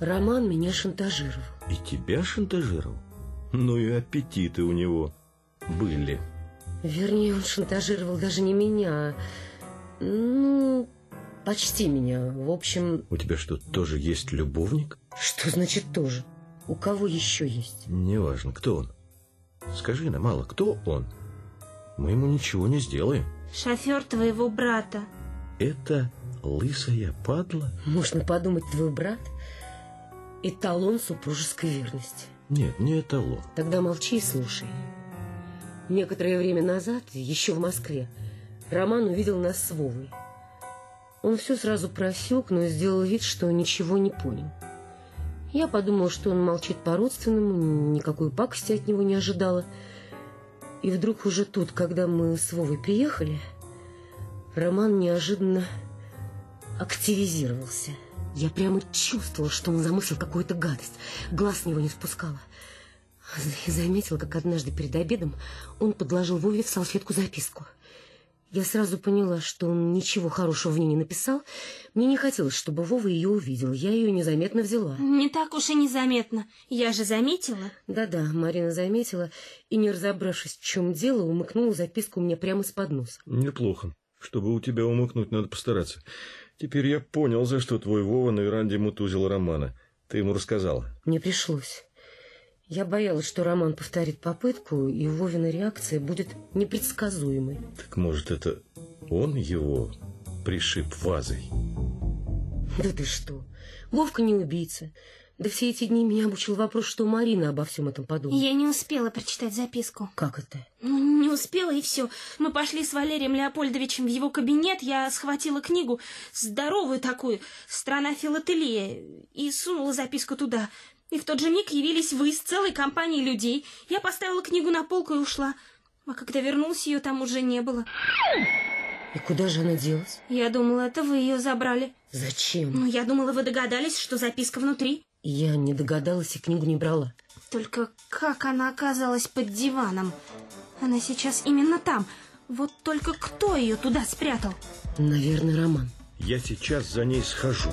Роман меня шантажировал. И тебя шантажировал? Ну и аппетиты у него были. Вернее, он шантажировал даже не меня, ну, почти меня. В общем... У тебя что, тоже есть любовник? Что значит тоже? У кого еще есть? Неважно, кто он. Скажи нам, мало, кто он? Мы ему ничего не сделаем. Шофер твоего брата. Это лысая падла? Можно подумать, твой брат эталон супружеской верности. Нет, не эталон. Тогда молчи и слушай. Некоторое время назад, еще в Москве, Роман увидел нас с Вовой. Он все сразу просек, но сделал вид, что ничего не понял. Я подумала, что он молчит по-родственному, никакой пакости от него не ожидала. И вдруг уже тут, когда мы с Вовой приехали, Роман неожиданно активизировался. Я прямо чувствовала, что он замыслил какую-то гадость. Глаз с него не спускала. Заметила, как однажды перед обедом он подложил Вове в салфетку записку. Я сразу поняла, что он ничего хорошего в ней не написал. Мне не хотелось, чтобы Вова ее увидел. Я ее незаметно взяла. Не так уж и незаметно. Я же заметила. Да-да, Марина заметила и, не разобравшись, в чем дело, умыкнула записку мне прямо из-под носа. Неплохо. Чтобы у тебя умыкнуть, надо постараться. Теперь я понял, за что твой Вова на веранде мутузил Романа. Ты ему рассказала. Мне пришлось. Я боялась, что Роман повторит попытку, и Вовина реакция будет непредсказуемой. Так может, это он его пришиб вазой? Да ты что? Вовка не убийца. Да все эти дни меня обучил вопрос, что Марина обо всем этом подумала. Я не успела прочитать записку. Как это? Ну, успела, и все. Мы пошли с Валерием Леопольдовичем в его кабинет, я схватила книгу, здоровую такую, «Страна филателия», и сунула записку туда. И в тот же миг явились вы с целой компанией людей. Я поставила книгу на полку и ушла. А когда вернулась, ее там уже не было. И куда же она делась? Я думала, это вы ее забрали. Зачем? Ну, я думала, вы догадались, что записка внутри. Я не догадалась и книгу не брала. Только как она оказалась под диваном? Она сейчас именно там. Вот только кто ее туда спрятал? Наверное, Роман. Я сейчас за ней схожу.